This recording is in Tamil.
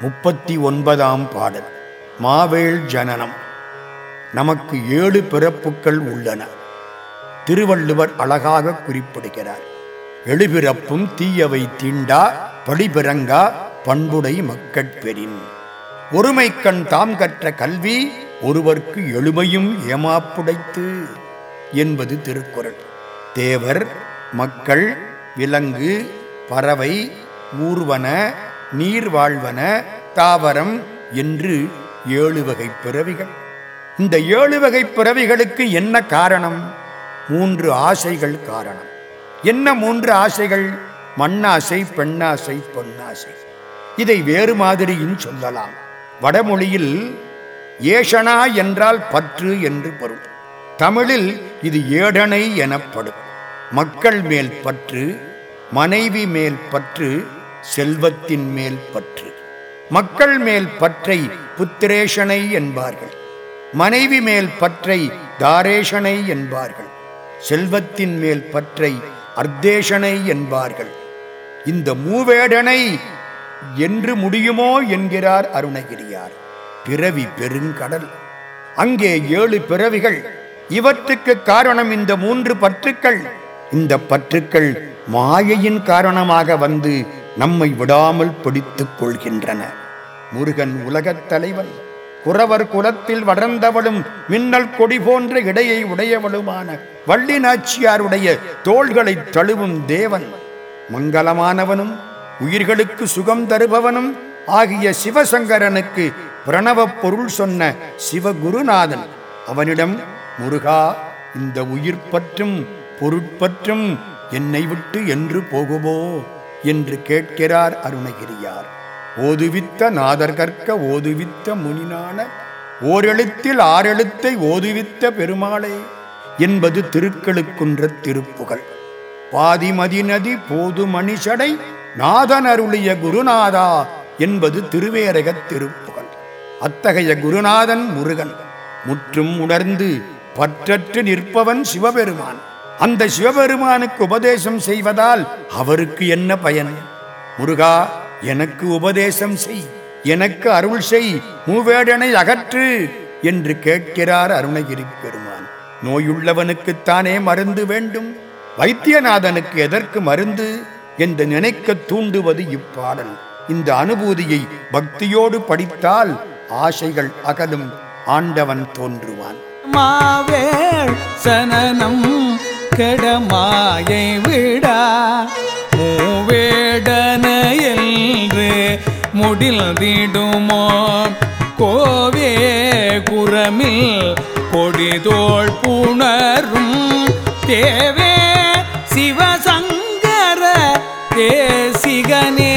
முப்பத்தி ஒன்பதாம் பாடல். மாவேள் ஜனனம். நமக்கு ஏழு பிறப்புக்கள் உள்ளன. திருவள்ளுவர் அழகாக குறிப்பிடுகிறார். எழுபிறப்பும் தீயவை தீண்டா படிபிறங்கா பண்புடை மக்கட்பெறின் ஒருமைக்கண் தாம் கற்ற கல்வி ஒருவர்க்கு எழுமையும் ஏமாப்புடைத்து என்பது திருக்குறள். தேவர் மக்கள் விலங்கு பறவை ஊர்வன நீர் வாழ்வன தாவரம் என்று ஏழு வகை பிறவிகள். இந்த ஏழு வகை பிறவிகளுக்கு என்ன காரணம்? மூன்று ஆசைகள் காரணம். என்ன மூன்று ஆசைகள்? மண்ணாசை பெண்ணாசை பொன்னாசை. இதை வேறு மாதிரியும் சொல்லலாம். வடமொழியில் ஏஷனா என்றால் பற்று என்று பொருள். தமிழில் இது ஏடனை எனப்படும். மக்கள் மேல் பற்று மனைவி மேல் பற்று செல்வத்தின் மேல் பற்று. மக்கள் மேல் பற்றை புத்திரேஷனை என்பார்கள். மனைவி மேல் பற்றை தாரேஷனை என்பார்கள். செல்வத்தின் மேல் பற்றை அர்த்தேஷனை என்பார்கள். இந்த மூவேடனை என்று முடியுமோ என்கிறார் அருணகிரியார். பிறவி பெருங்கடல். அங்கே ஏழு பிறவிகள். இவற்றுக்கு காரணம் இந்த மூன்று பற்றுக்கள். இந்த பற்றுக்கள் மாயையின் காரணமாக வந்து நம்மை விடாமல் பிடித்துக் கொள்கின்றன. முருகன் உலகத் தலைவன் குறவர் குலத்தில் வளர்ந்தவளும் மின்னல் கொடி போன்ற இடையை உடையவளுமான வள்ளி நாச்சியாருடைய தோள்களைத் தழுவும் தேவன். மங்களமானவனும் உயிர்களுக்கு சுகம் தருபவனும் ஆகிய சிவசங்கரனுக்கு பிரணவப் பொருள் சொன்ன சிவகுருநாதன். அவனிடம் முருகா இந்த உயிர் பற்றும் பொருட்பற்றும் என்னை விட்டு என்று போகுமோ? என்று கேட்கிறார் அருணகிரியார். ஓதுவித்த நாதர் கற்க ஓதுவித்த முனினான ஓரெழுத்தில் ஆறெழுத்தை ஓதுவித்த பெருமாளே என்பது திருக்களுக்குன்ற திருப்புகள் பாதிமதி நதி போது மணிஷடை நாதன் அருளிய குருநாதா என்பது திருவேரகத் திருப்புகள் அத்தகைய குருநாதன் முருகன். முற்றும் உணர்ந்து பற்றற்று நிற்பவன் சிவபெருமான். அந்த சிவபெருமானுக்கு உபதேசம் செய்வதால் அவருக்கு என்ன பயன்? முருகா எனக்கு உபதேசம் செய். எனக்கு அருள் செய். மூவேடனை அகற்று என்று கேட்கிறார் அருணகிரி பெருமான் நோயுள்ளவனுக்குத்தானே மருந்து வேண்டும்? வைத்தியநாதனுக்கு எதற்கு மருந்து? என்று நினைக்க தூண்டுவது இப்பாடல். இந்த அனுபூதியை பக்தியோடு படித்தால் ஆசைகள் அகலும். ஆண்டவன் தோன்றுவான். மாவே சனனம் கெடமாயை விடா. மூவேடன என்று முடில்திடுமோ கோவே குரமில் கொடிதோள் புணரும். தேவே சிவசங்கர தேசிகனே.